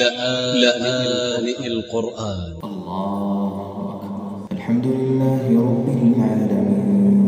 لآن, لآن القرآن ه أكبر ا ل ح م الحمد لله رب ن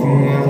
Mm-hmm.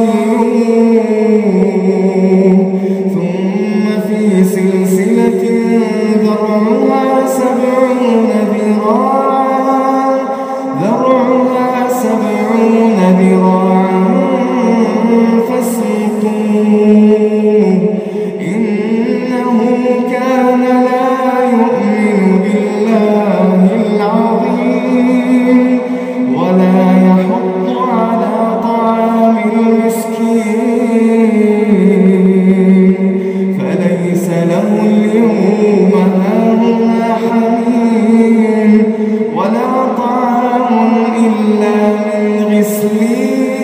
يوم إنه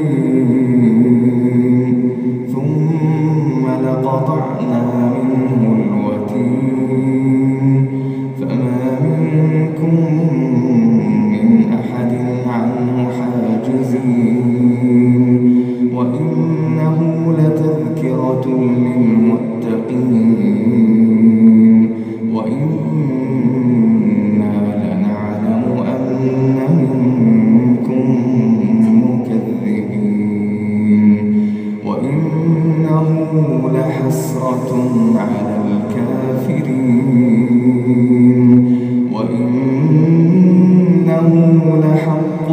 إنه لحق